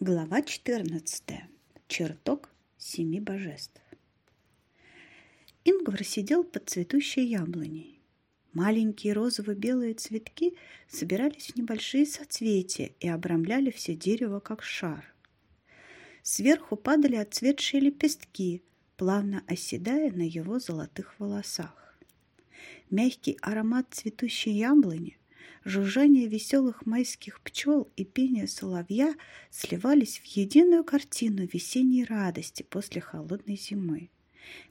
Глава 14. Чертог семи божеств. Ингвар сидел под цветущей яблоней. Маленькие розово-белые цветки собирались в небольшие соцветия и обрамляли все дерево, как шар. Сверху падали отцветшие лепестки, плавно оседая на его золотых волосах. Мягкий аромат цветущей яблони жужжание веселых майских пчел и пение соловья сливались в единую картину весенней радости после холодной зимы,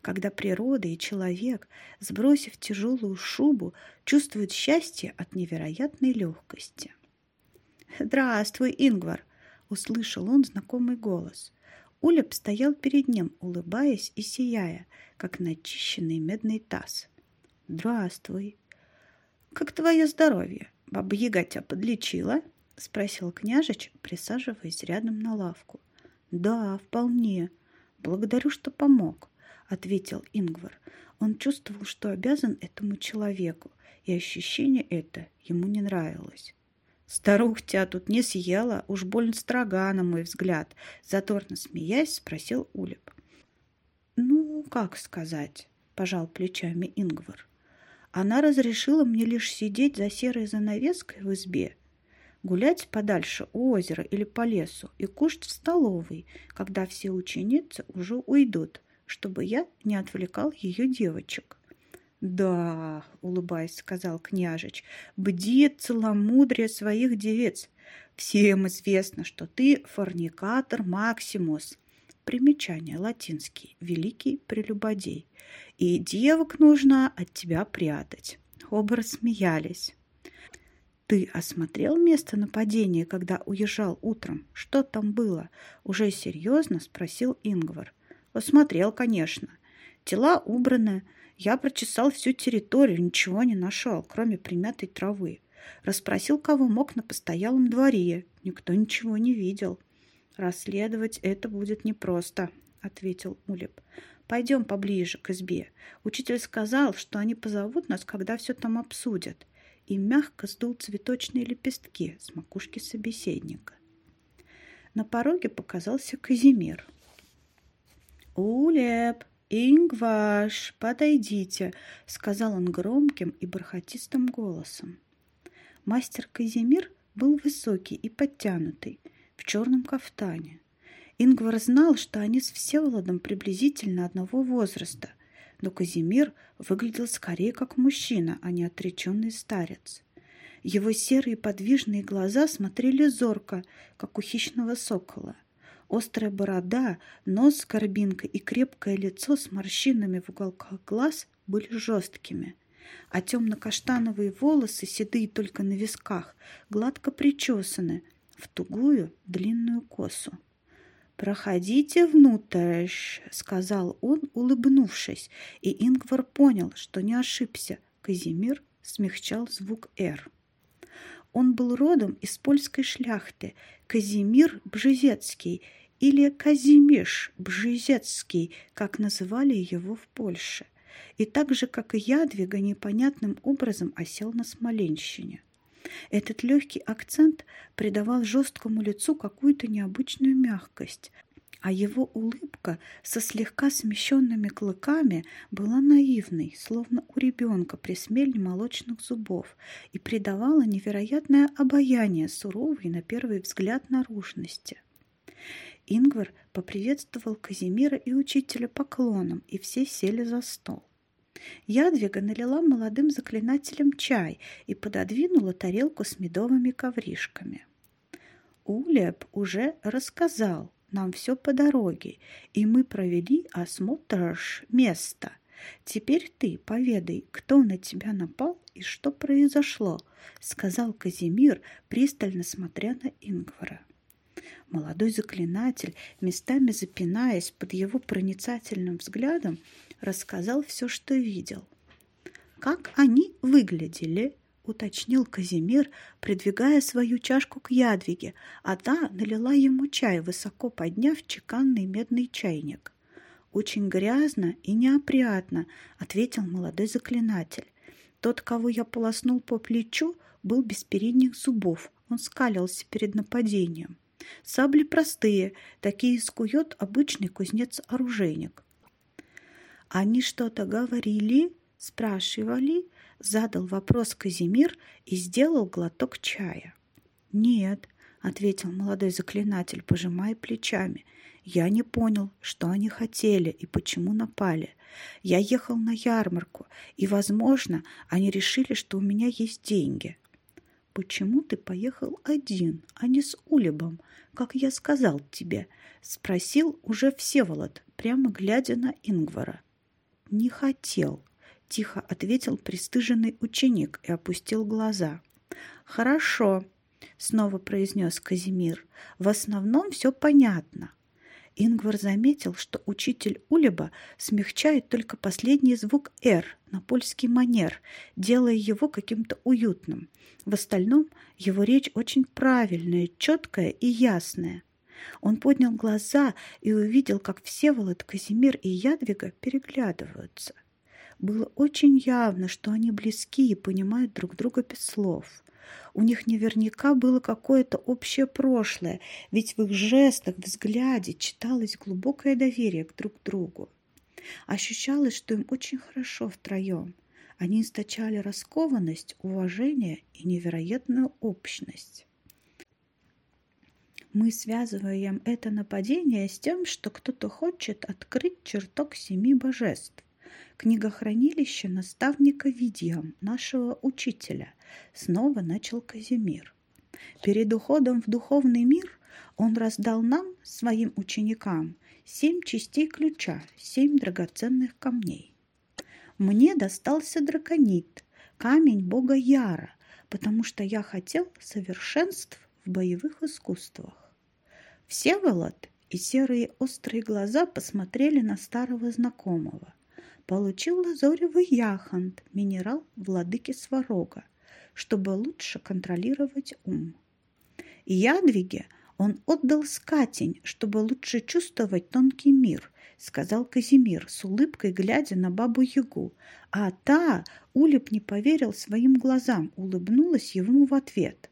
когда природа и человек, сбросив тяжелую шубу, чувствуют счастье от невероятной легкости. «Здравствуй, Ингвар!» — услышал он знакомый голос. Улеп стоял перед ним, улыбаясь и сияя, как начищенный медный таз. «Здравствуй!» «Как твое здоровье?» «Баба-яга тебя подлечила?» — спросил княжич, присаживаясь рядом на лавку. «Да, вполне. Благодарю, что помог», — ответил Ингвар. Он чувствовал, что обязан этому человеку, и ощущение это ему не нравилось. «Старух тебя тут не съела, уж больно строга, на мой взгляд», — заторно смеясь спросил Улеп. «Ну, как сказать?» — пожал плечами Ингвар. Она разрешила мне лишь сидеть за серой занавеской в избе, гулять подальше у озера или по лесу и кушать в столовой, когда все ученицы уже уйдут, чтобы я не отвлекал ее девочек. «Да», — улыбаясь, сказал княжич, — «бдит целомудрие своих девиц. Всем известно, что ты форникатор Максимус». Примечание латинский «великий прелюбодей» и девок нужно от тебя прятать. Оба рассмеялись. Ты осмотрел место нападения, когда уезжал утром? Что там было? Уже серьезно спросил Ингвар. Осмотрел, конечно. Тела убраны. Я прочесал всю территорию, ничего не нашел, кроме примятой травы. Расспросил, кого мог на постоялом дворе. Никто ничего не видел. Расследовать это будет непросто, ответил Улеп. Пойдем поближе к избе. Учитель сказал, что они позовут нас, когда все там обсудят. И мягко сдул цветочные лепестки с макушки собеседника. На пороге показался Казимир. «Улеп, Ингваш, подойдите!» — сказал он громким и бархатистым голосом. Мастер Казимир был высокий и подтянутый, черном кафтане. Ингвар знал, что они с Всеволодом приблизительно одного возраста, но Казимир выглядел скорее как мужчина, а не отреченный старец. Его серые подвижные глаза смотрели зорко, как у хищного сокола. Острая борода, нос с горбинкой и крепкое лицо с морщинами в уголках глаз были жесткими, а темно-каштановые волосы, седые только на висках, гладко причесаны в тугую длинную косу. «Проходите внутрь», — сказал он, улыбнувшись, и Ингвар понял, что не ошибся. Казимир смягчал звук «Р». Он был родом из польской шляхты, Казимир Бжезецкий или Казимиш Бжезецкий, как называли его в Польше, и так же, как и Ядвига, непонятным образом осел на Смоленщине. Этот легкий акцент придавал жесткому лицу какую-то необычную мягкость, а его улыбка со слегка смещенными клыками была наивной, словно у ребенка при смельне молочных зубов, и придавала невероятное обаяние суровой на первый взгляд наружности. Ингвар поприветствовал Казимира и учителя поклоном, и все сели за стол. Ядвига налила молодым заклинателям чай и пододвинула тарелку с медовыми ковришками. Улеп уже рассказал нам все по дороге, и мы провели осмотр места. Теперь ты поведай, кто на тебя напал и что произошло, сказал Казимир, пристально смотря на Ингвара. Молодой заклинатель, местами запинаясь под его проницательным взглядом, рассказал все, что видел. «Как они выглядели?» — уточнил Казимир, придвигая свою чашку к Ядвиге, а та налила ему чай, высоко подняв чеканный медный чайник. «Очень грязно и неопрятно», — ответил молодой заклинатель. «Тот, кого я полоснул по плечу, был без передних зубов. Он скалился перед нападением. Сабли простые, такие скует обычный кузнец-оружейник. Они что-то говорили, спрашивали, задал вопрос Казимир и сделал глоток чая. Нет, ответил молодой заклинатель, пожимая плечами. Я не понял, что они хотели и почему напали. Я ехал на ярмарку, и, возможно, они решили, что у меня есть деньги. Почему ты поехал один, а не с Улебом, как я сказал тебе? Спросил уже Всеволод, прямо глядя на Ингвара. Не хотел, тихо ответил пристыженный ученик и опустил глаза. Хорошо, снова произнес Казимир. В основном все понятно. Ингвар заметил, что учитель Улеба смягчает только последний звук «р» на польский манер, делая его каким-то уютным. В остальном его речь очень правильная, четкая и ясная. Он поднял глаза и увидел, как Всеволод, Казимир и Ядвига переглядываются. Было очень явно, что они близки и понимают друг друга без слов. У них наверняка было какое-то общее прошлое, ведь в их жестах, взгляде читалось глубокое доверие к друг другу. Ощущалось, что им очень хорошо втроем. Они источали раскованность, уважение и невероятную общность. Мы связываем это нападение с тем, что кто-то хочет открыть чертог семи божеств книгохранилище наставника Видиам, нашего учителя, снова начал Казимир. Перед уходом в духовный мир он раздал нам, своим ученикам, семь частей ключа, семь драгоценных камней. Мне достался драконит, камень бога Яра, потому что я хотел совершенств в боевых искусствах. Всеволод и серые острые глаза посмотрели на старого знакомого получил лазоревый яхонт, минерал владыки Сварога, чтобы лучше контролировать ум. Ядвиге он отдал скатень, чтобы лучше чувствовать тонкий мир, сказал Казимир с улыбкой, глядя на бабу-ягу. А та, Улеп не поверил своим глазам, улыбнулась ему в ответ.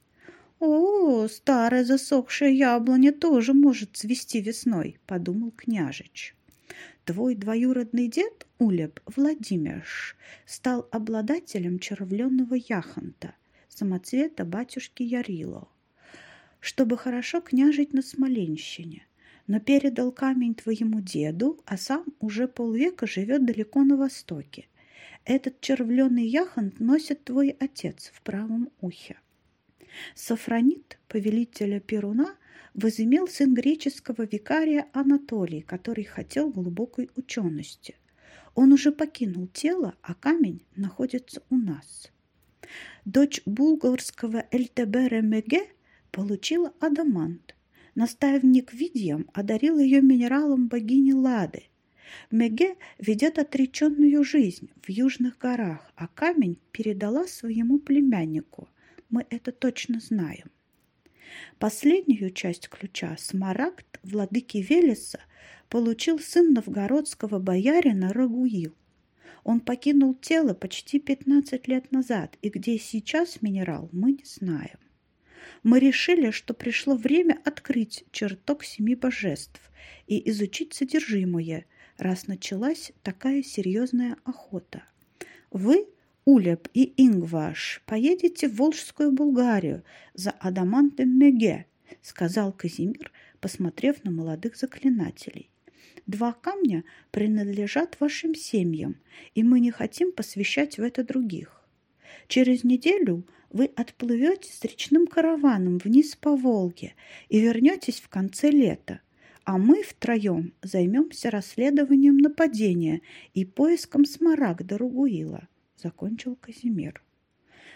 «О, старая засохшая яблоня тоже может цвести весной», — подумал княжич. Твой двоюродный дед Улеб Владимирш стал обладателем червленного яхонта, самоцвета батюшки Ярило, чтобы хорошо княжить на Смоленщине, но передал камень твоему деду, а сам уже полвека живет далеко на востоке. Этот червленый яхонт носит твой отец в правом ухе. Сафронит, повелителя Перуна, возымел сын греческого викария Анатолий, который хотел глубокой учености. Он уже покинул тело, а камень находится у нас. Дочь булгарского Эльтебере Меге получила адамант. Наставник Видьям одарил ее минералом богини Лады. Меге ведет отреченную жизнь в южных горах, а камень передала своему племяннику. Мы это точно знаем. Последнюю часть ключа, смарагд владыки Велеса, получил сын новгородского боярина Рагуил. Он покинул тело почти 15 лет назад, и где сейчас минерал, мы не знаем. Мы решили, что пришло время открыть чертог семи божеств и изучить содержимое, раз началась такая серьезная охота. Вы Улеп и Ингваш, поедете в Волжскую Булгарию за адамантом Меге, сказал Казимир, посмотрев на молодых заклинателей. Два камня принадлежат вашим семьям, и мы не хотим посвящать в это других. Через неделю вы отплывете с речным караваном вниз по Волге и вернетесь в конце лета, а мы втроем займемся расследованием нападения и поиском смарагда Ругуила закончил Казимир.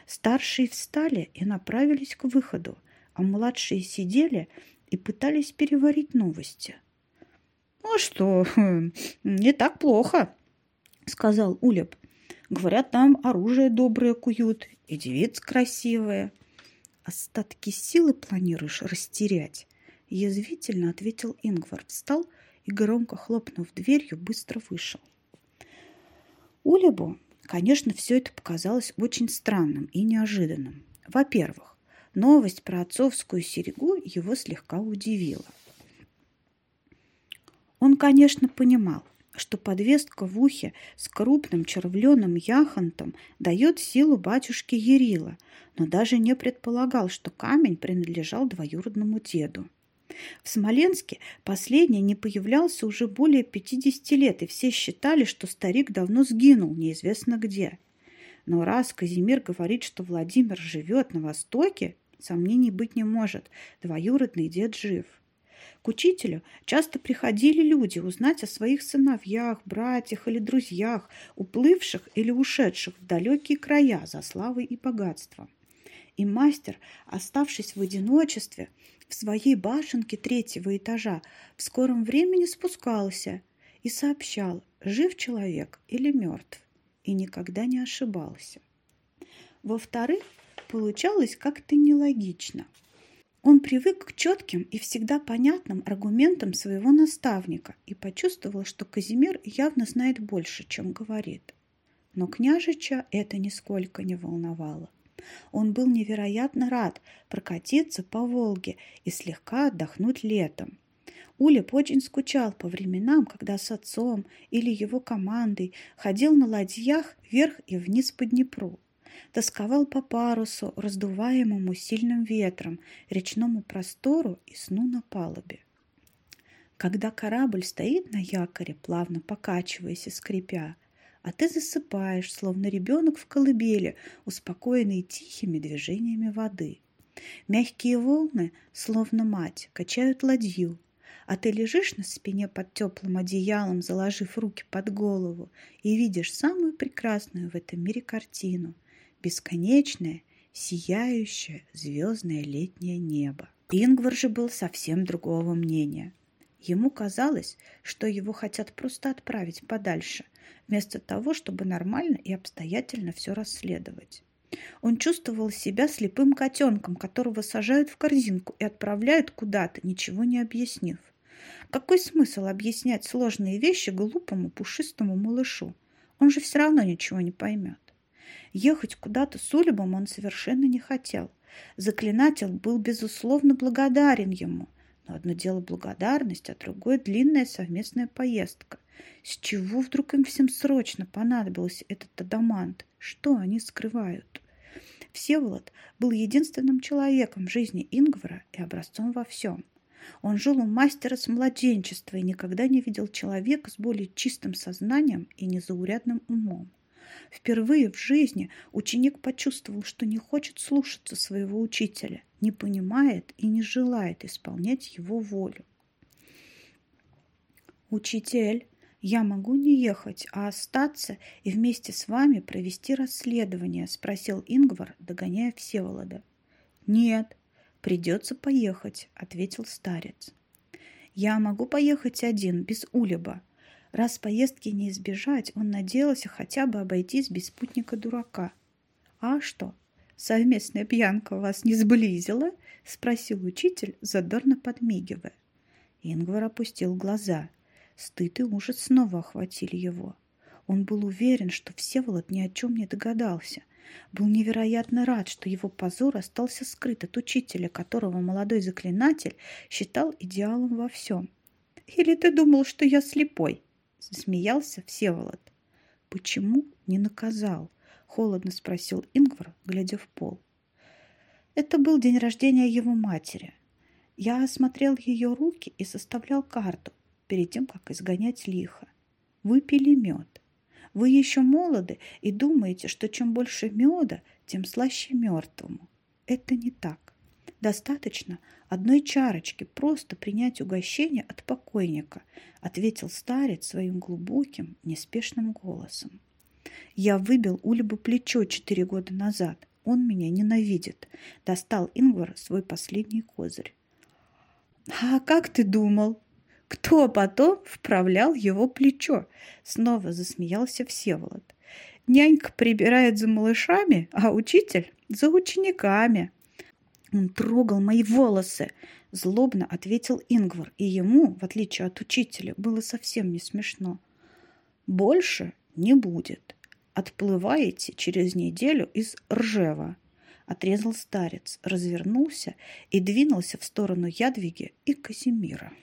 Старшие встали и направились к выходу, а младшие сидели и пытались переварить новости. «Ну а что, не так плохо», — сказал Улеп. «Говорят, там оружие доброе куют и девиц красивые». «Остатки силы планируешь растерять?» — язвительно ответил Ингвар. Встал и, громко хлопнув дверью, быстро вышел. Улебу Конечно, все это показалось очень странным и неожиданным. Во-первых, новость про отцовскую серегу его слегка удивила. Он, конечно, понимал, что подвеска в ухе с крупным червленым яхонтом дает силу батюшке Ерила, но даже не предполагал, что камень принадлежал двоюродному деду. В Смоленске последний не появлялся уже более 50 лет, и все считали, что старик давно сгинул, неизвестно где. Но раз Казимир говорит, что Владимир живет на Востоке, сомнений быть не может, двоюродный дед жив. К учителю часто приходили люди узнать о своих сыновьях, братьях или друзьях, уплывших или ушедших в далекие края за славой и богатством. И мастер, оставшись в одиночестве, в своей башенке третьего этажа, в скором времени спускался и сообщал, жив человек или мертв, и никогда не ошибался. Во-вторых, получалось как-то нелогично – он привык к четким и всегда понятным аргументам своего наставника и почувствовал, что Казимир явно знает больше, чем говорит. Но княжича это нисколько не волновало. Он был невероятно рад прокатиться по Волге и слегка отдохнуть летом. Улеп очень скучал по временам, когда с отцом или его командой ходил на ладьях вверх и вниз по Днепру тосковал по парусу, раздуваемому сильным ветром, речному простору и сну на палубе. Когда корабль стоит на якоре, плавно покачиваясь и скрипя, а ты засыпаешь, словно ребенок в колыбели, успокоенный тихими движениями воды. Мягкие волны, словно мать, качают ладью, а ты лежишь на спине под теплым одеялом, заложив руки под голову, и видишь самую прекрасную в этом мире картину – бесконечное, сияющее звездное летнее небо. Ингвар же был совсем другого мнения. Ему казалось, что его хотят просто отправить подальше, вместо того, чтобы нормально и обстоятельно все расследовать. Он чувствовал себя слепым котенком, которого сажают в корзинку и отправляют куда-то, ничего не объяснив. Какой смысл объяснять сложные вещи глупому пушистому малышу? Он же все равно ничего не поймет. Ехать куда-то с Улебом он совершенно не хотел. Заклинатель был, безусловно, благодарен ему. Но одно дело благодарность, а другое – длинная совместная поездка. С чего вдруг им всем срочно понадобился этот адамант? Что они скрывают? Всеволод был единственным человеком в жизни Ингвара и образцом во всем. Он жил у мастера с младенчества и никогда не видел человека с более чистым сознанием и незаурядным умом. Впервые в жизни ученик почувствовал, что не хочет слушаться своего учителя, не понимает и не желает исполнять его волю. «Учитель, я могу не ехать, а остаться и вместе с вами провести расследование?» – спросил Ингвар, догоняя Всеволода. «Нет, придется поехать», – ответил старец. «Я могу поехать один, без Улеба», Раз поездки не избежать, он надеялся хотя бы обойтись без спутника-дурака. «А что, совместная пьянка вас не сблизила?» — спросил учитель, задорно подмигивая. Ингвар опустил глаза. Стыд и ужас снова охватили его. Он был уверен, что Всеволод ни о чем не догадался. Был невероятно рад, что его позор остался скрыт от учителя, которого молодой заклинатель считал идеалом во всем. «Или ты думал, что я слепой?» Засмеялся Всеволод. Почему не наказал? Холодно спросил Ингвар, глядя в пол. Это был день рождения его матери. Я осмотрел ее руки и составлял карту перед тем, как изгонять лихо. Вы пили мед. Вы еще молоды и думаете, что чем больше меда, тем слаще мертвому. Это не так. Достаточно одной чарочки просто принять угощение от покойника, ответил старец своим глубоким, неспешным голосом. Я выбил Ульбу плечо четыре года назад. Он меня ненавидит. Достал Ингвар свой последний козырь. А как ты думал? Кто потом вправлял его плечо? Снова засмеялся Всеволод. Нянька прибирает за малышами, а учитель за учениками. Он трогал мои волосы, злобно ответил Ингвар, и ему, в отличие от учителя, было совсем не смешно. Больше не будет. Отплываете через неделю из Ржева. отрезал старец, развернулся и двинулся в сторону Ядвиги и Казимира.